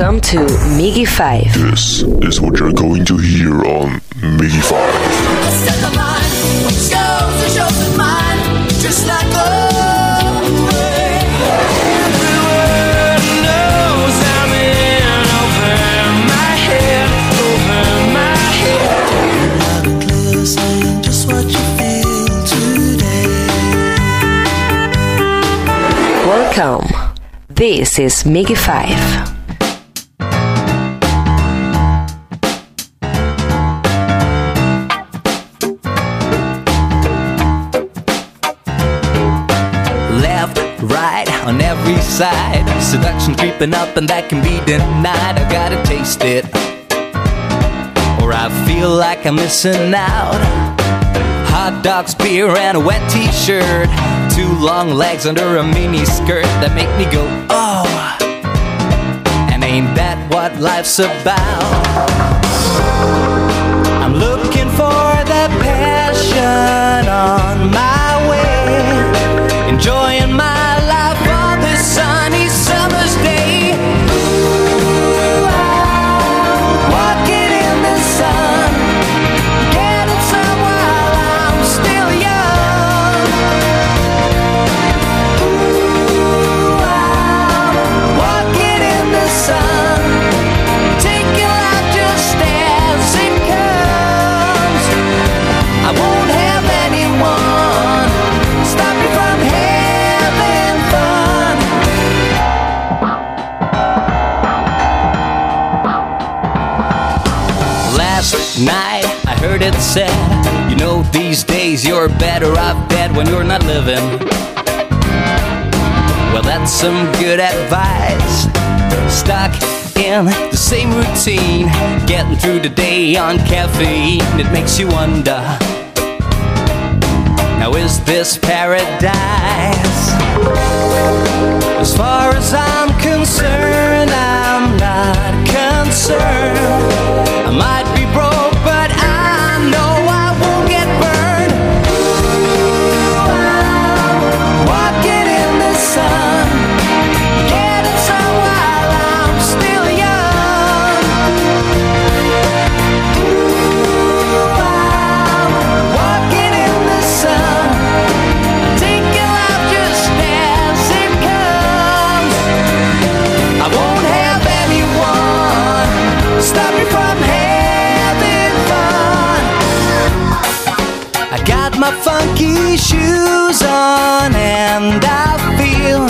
Welcome to MIGY 5. This is what you're going to hear on MIGY 5. Welcome. This is MIGY 5. Every side. Seduction creeping up, and that can be denied. I gotta taste it, or I feel like I'm missing out. Hot dogs, beer, and a wet t shirt. Two long legs under a mini skirt that make me go, oh. And ain't that what life's about? Last night I heard it said, you know, these days you're better off dead when you're not living. Well, that's some good advice. Stuck in the same routine, getting through the day on caffeine, it makes you wonder. Now, is this paradise? As far as I'm concerned, I'm not concerned. I might my funky shoes on and I feel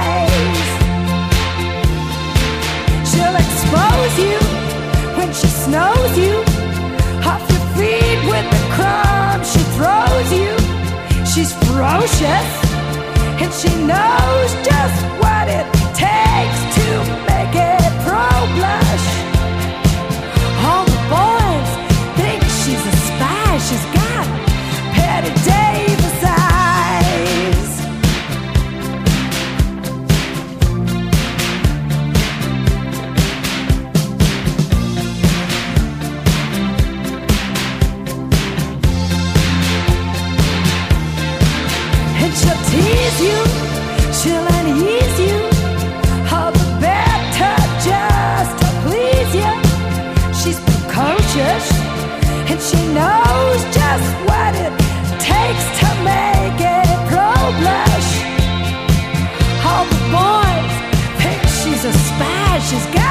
Snows you off your feet with the crumbs she throws you. She's ferocious and she knows just what it takes to make it pro blush. All the boys think she's a spy. She's all the better just to please you. She's precocious, and she knows just what it takes to make it pro. All the boys think she's a spy. She's got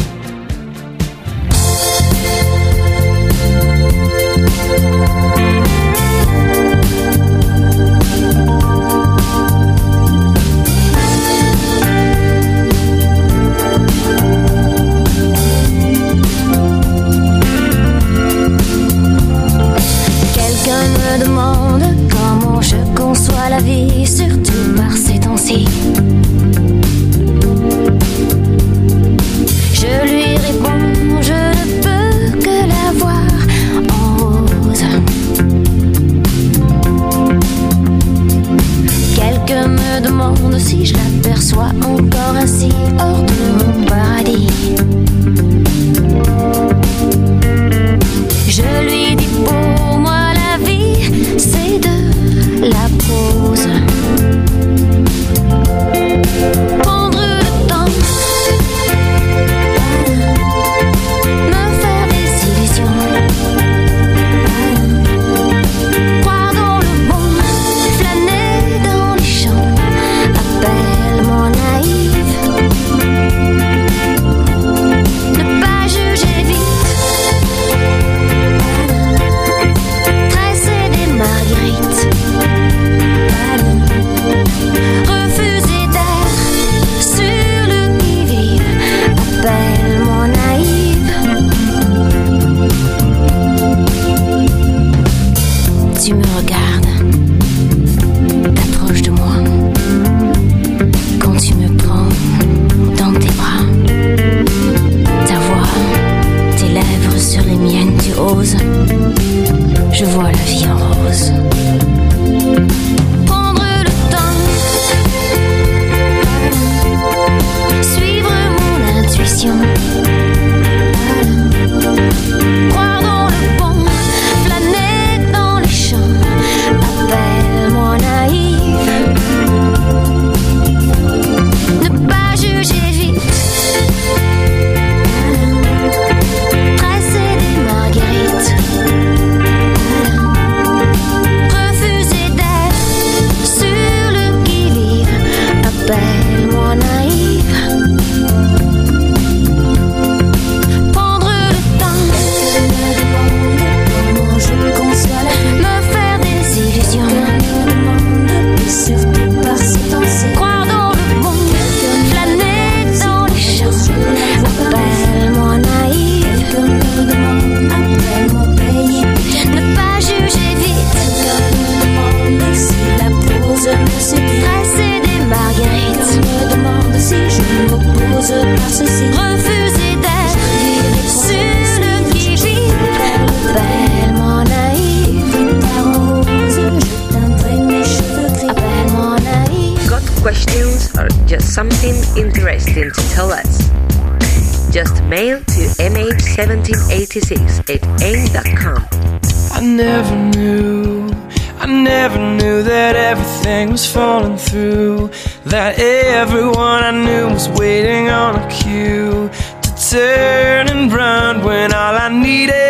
Needed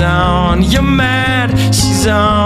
on. Your mind, she's on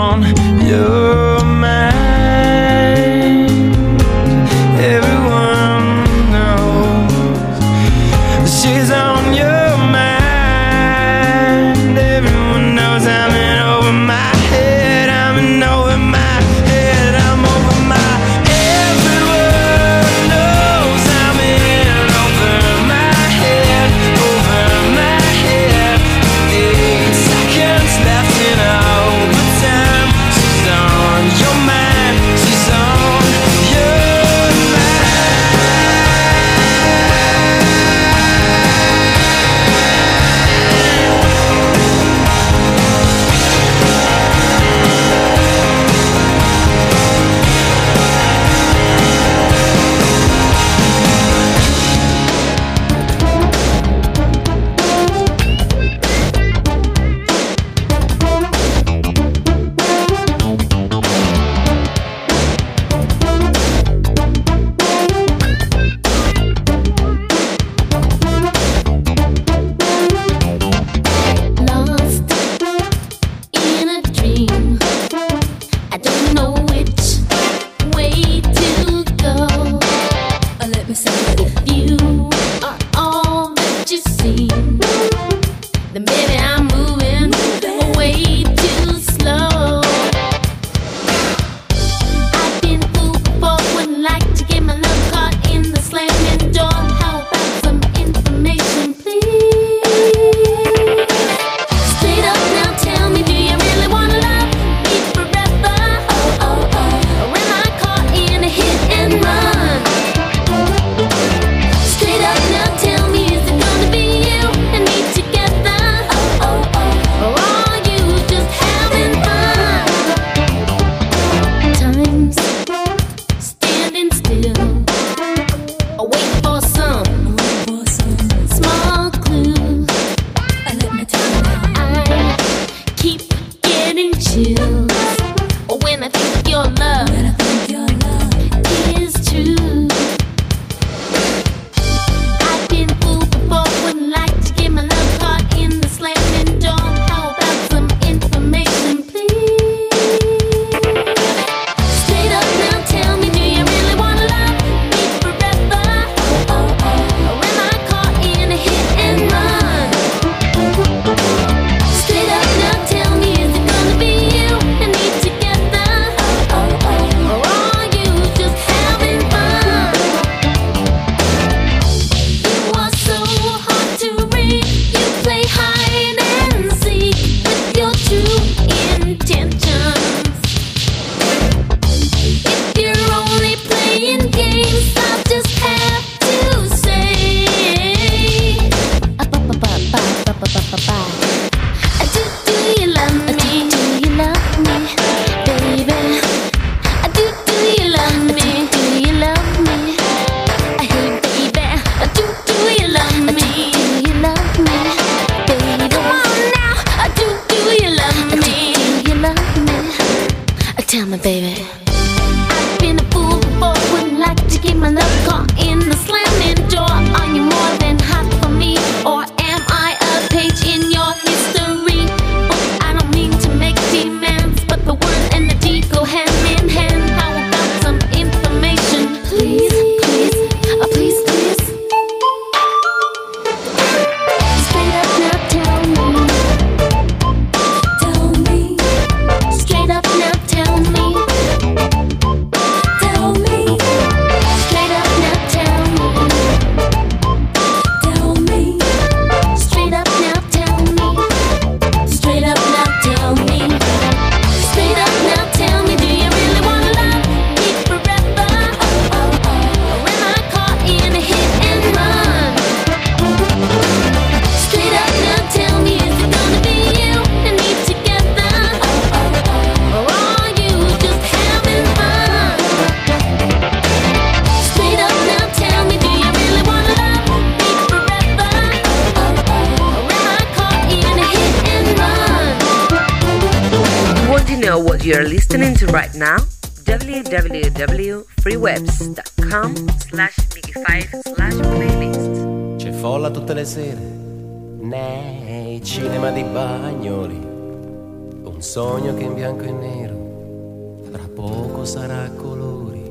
un sogno che in bianco e nero tra poco sarà colori.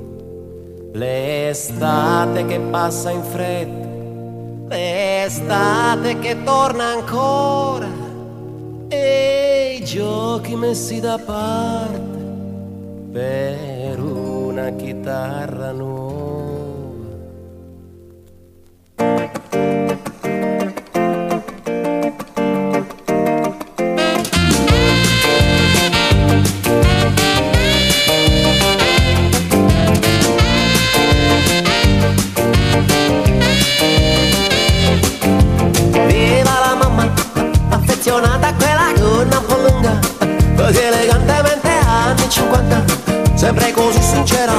L'estate che passa in fretta, l'estate che torna ancora e i giochi messi da parte per una chitarra nuova te prego, sono sincera.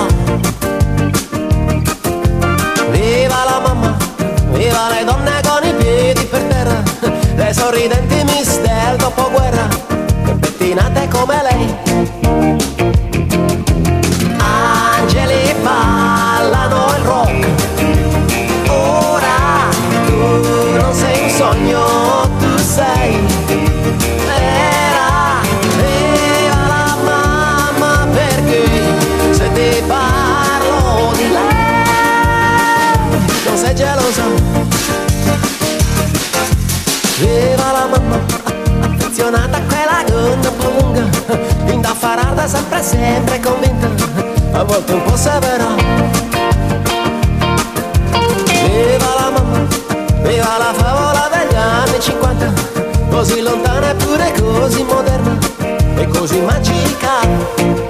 Viva la mamma, viva le donne con i piedi per terra, le sorridenti miss del dopoguerra. prolunga, indaffarata sempre sempre convinta, a volte un po' severa. Viva la mamma, viva la favola degli anni 50, così lontana eppure così moderna e così magica.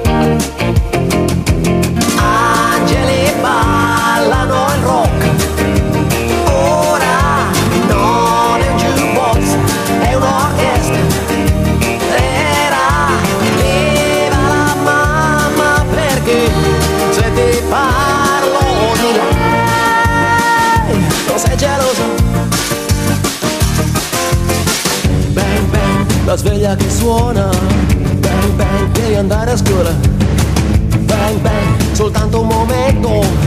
musica che suona. Bang bang, devi andare a scuola. Bang bang, soltanto un momento.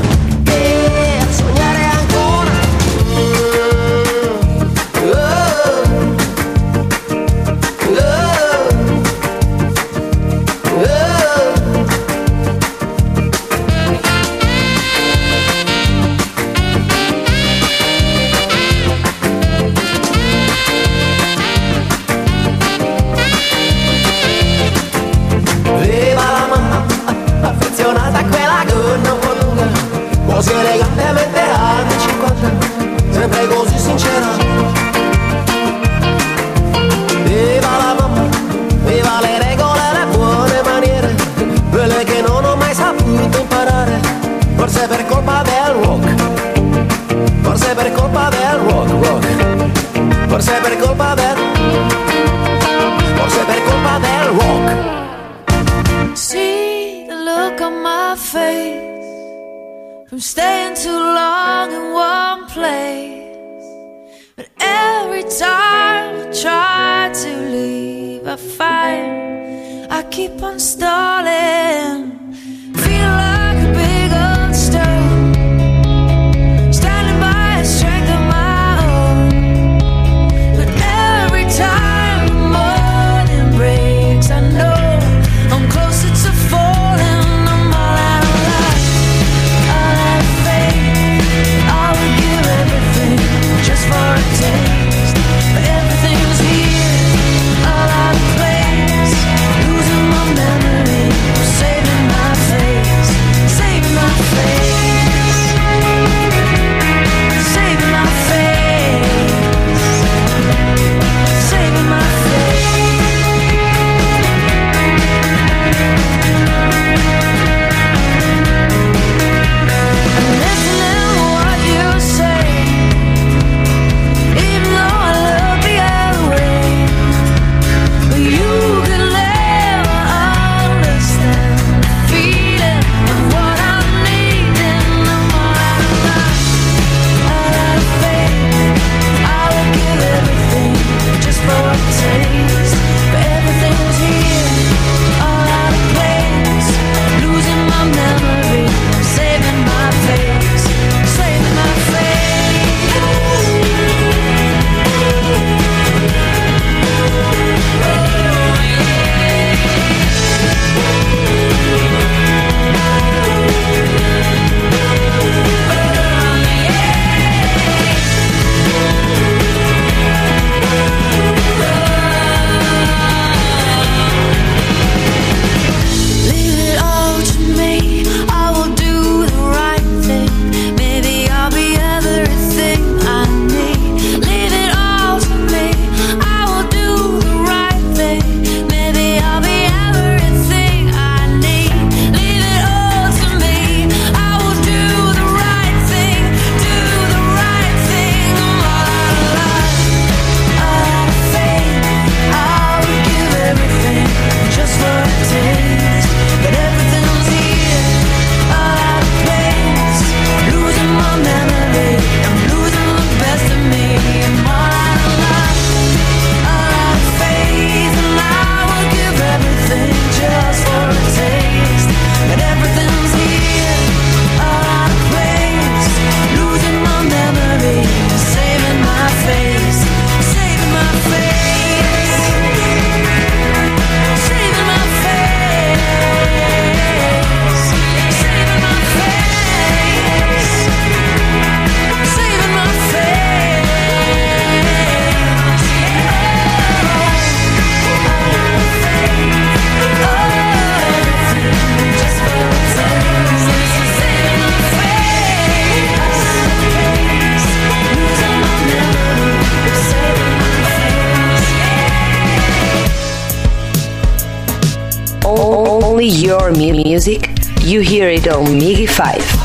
Hear it on MIGY 5.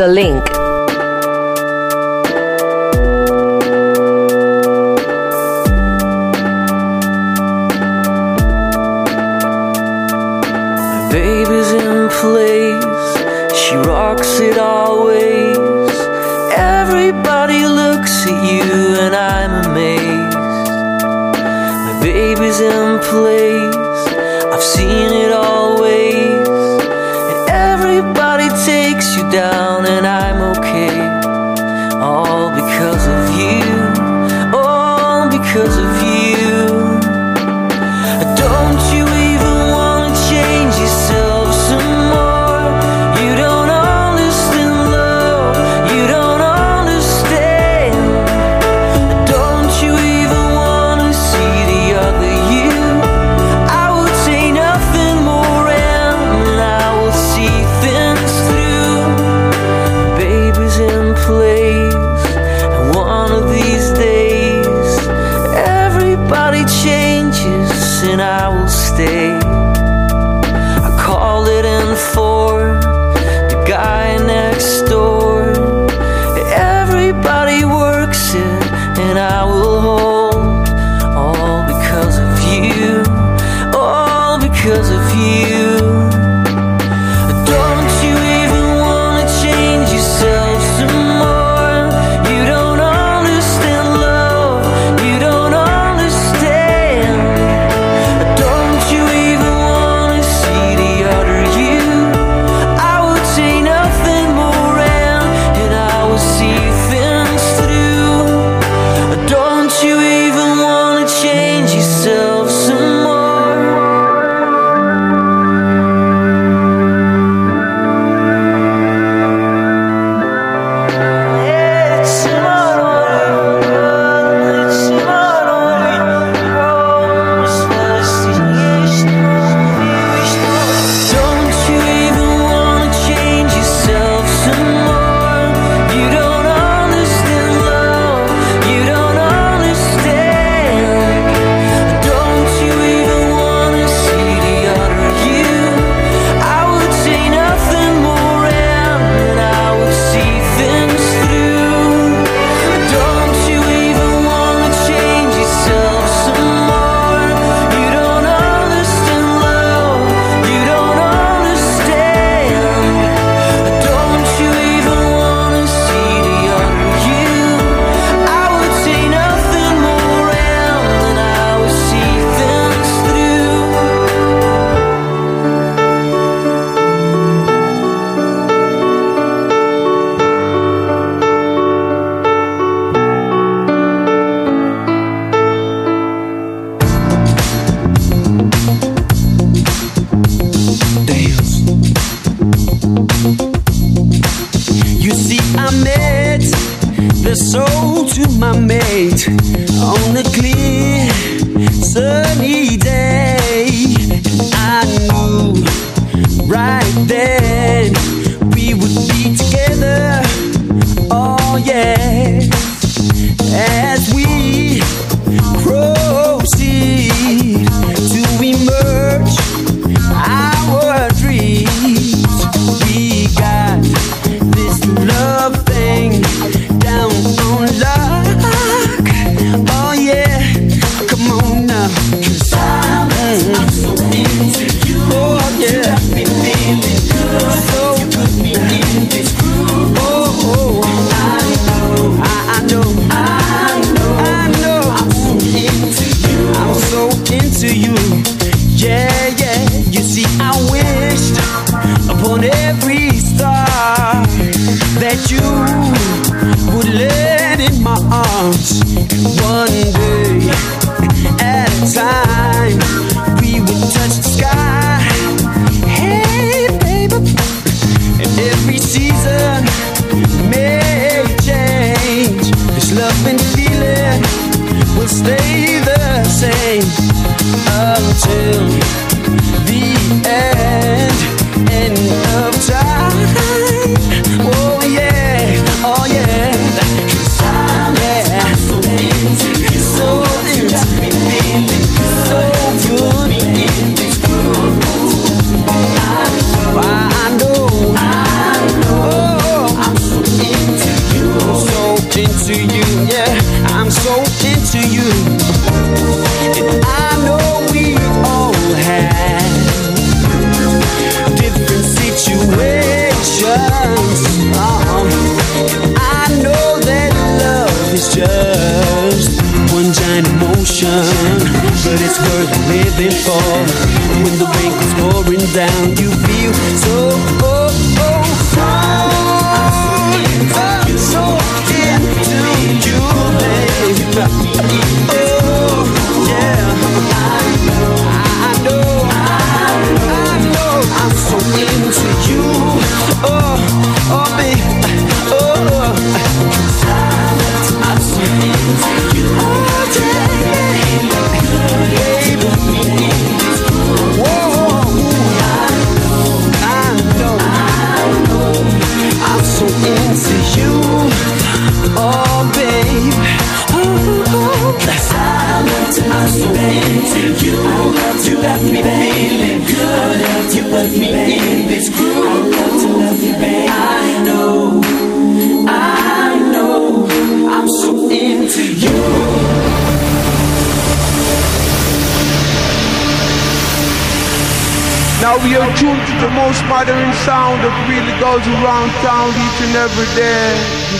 the link. baby's in place, she rocks it always. Everybody looks at you, and I'm amazed. My baby's in place, I've seen it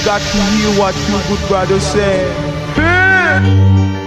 got to hear what your good brother said. Once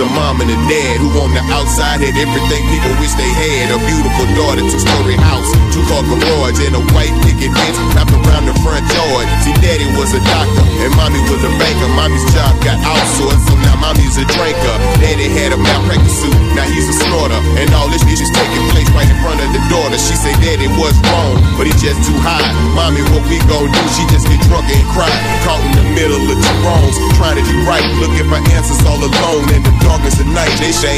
a mom and a dad who on the outside had everything people wish they had. A beautiful daughter, two-story house, two-car garage, and a white picket fence around the front yard. See, daddy was a doctor, and mommy was a banker. Mommy's job got outsourced, so now mommy's a drinker. Daddy had a malpractice suit, now he's a snorter. And all this shit is taking place right in front of the daughter. She said daddy was wrong, but he's just too high. Mommy, what we gon' do? She just get drunk and cry. Caught in the middle of two wrongs, trying to do right. Looking for answers all alone in the darkness of night. They say.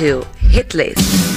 To Hitlist. I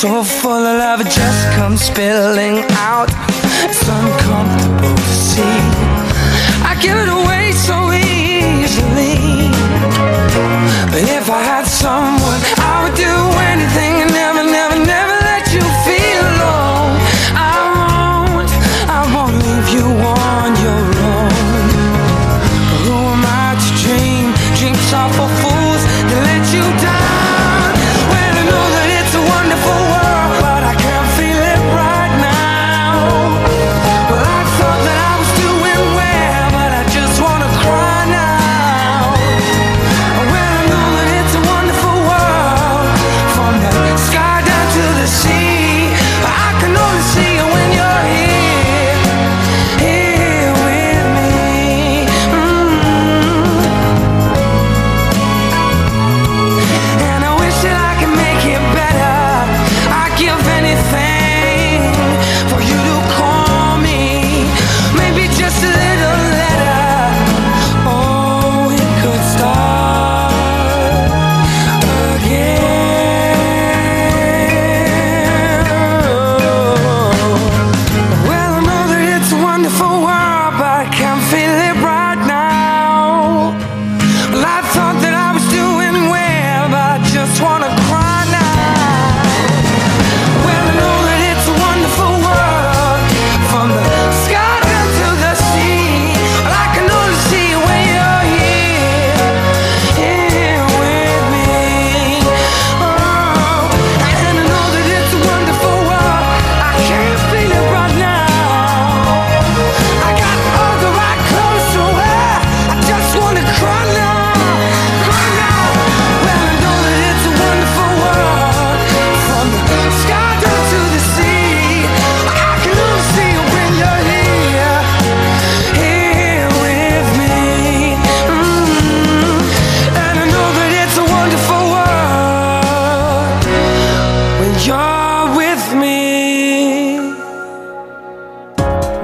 so full of love, it just comes spilling out. It's uncomfortable to see. I give it away so easily. But if I had someone, I would do anything and never, never, never let you feel alone. I won't, I won't leave you on your own. Who am I to dream dreams are for fools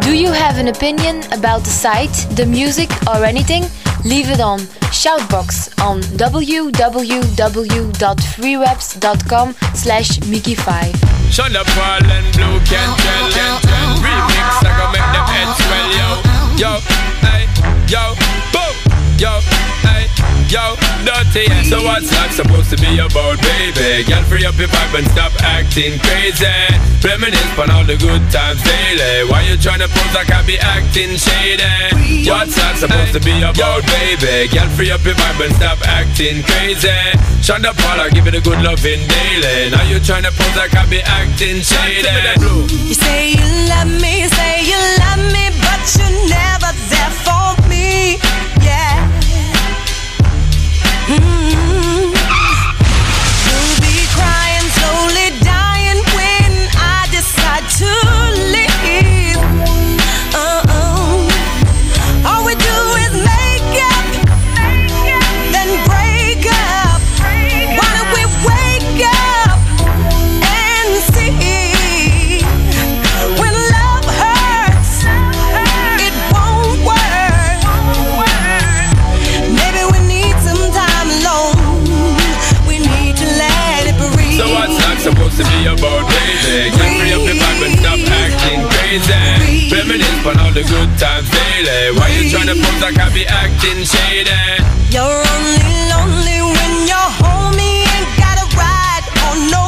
Do you have an opinion about the site, the music, or anything? Leave it on Shoutbox on www.freereps.com slash MIGY5. Shonda Paul and Blue can tell and Remix I go make them heads swell yo. Oh, oh, oh. Yo, hey, yo, boom Yo, hey, yo, dirty. So what's that supposed to be about baby? Girl free up your vibe and stop acting crazy Reminisce on all the good times daily Why you tryna pose like I be acting shady? What's that supposed to be about baby? Girl free up your vibe and stop acting crazy Sean da Paul I give it a good loving daily Now you tryna pose like I be acting shady You say you love me, you say you love me, but you're never there for You'll be crying, slowly dying when I decide to about, baby? Get free up your vibe and stop acting crazy. Reminisce on all the good times daily. Why you tryna pose like I be acting shady? You're only lonely when you're home. Ain't got a ride or no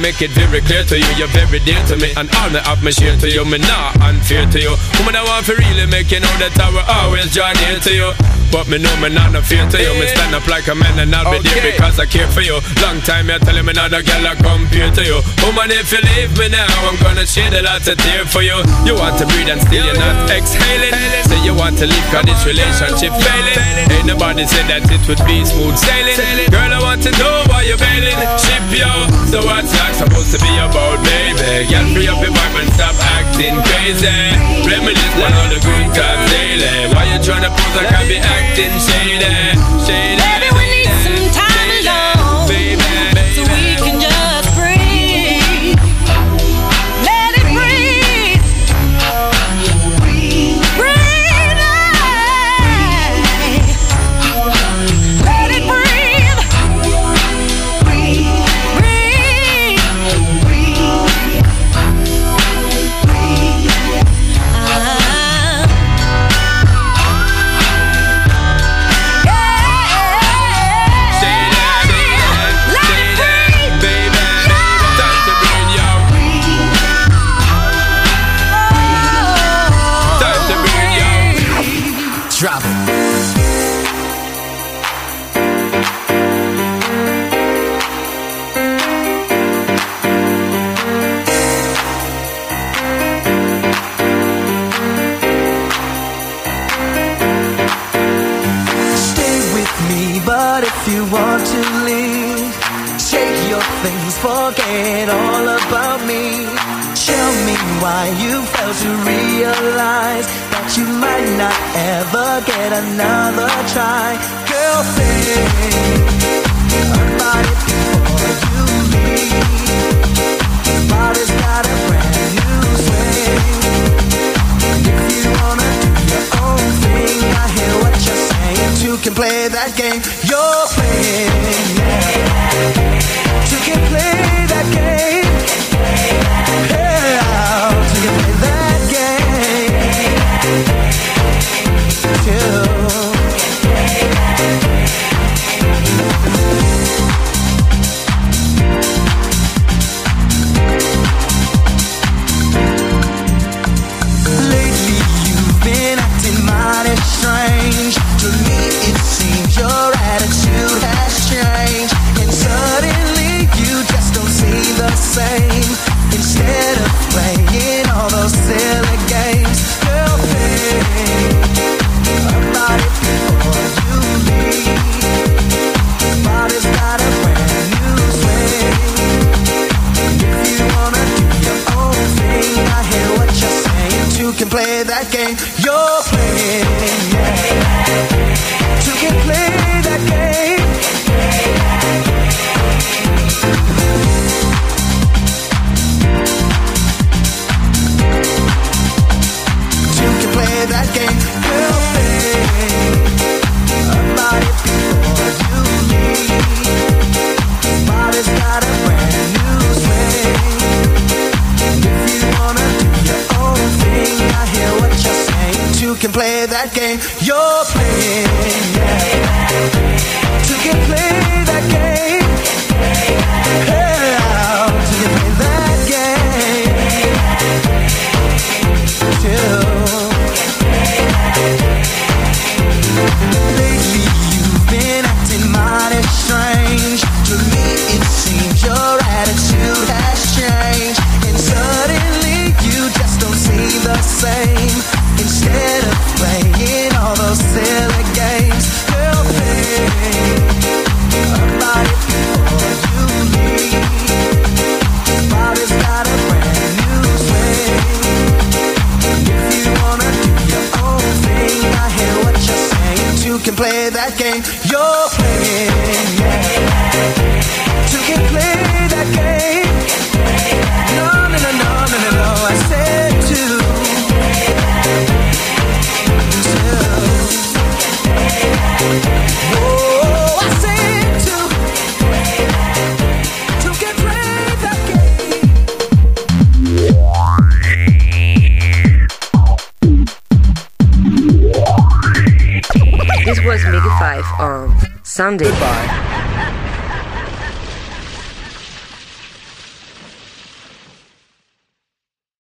Make it very clear to you, you're very dear to me, and all me have me share to you. Me not unfair to you. Woman, I want to really make you know that I will always join near to you. But me know me not no fear to you. Me stand up like a man and I'll be there because I care for you. Long time you're telling me not a girl I compare to you. Woman, if you leave me now, I'm gonna shed a lot of tear for you. You want to breathe and still you're not exhaling. Say you want to leave cause this relationship failing. Ain't nobody said that it would be smooth sailing. Girl, I want to know why you're bailing. Ship yo. So what's that supposed to be about, baby? Girl, free up your vibe and stop acting crazy. Reminisce on all the good times daily. Why you trying to pose like I be acting? Acting shady, shady. Baby,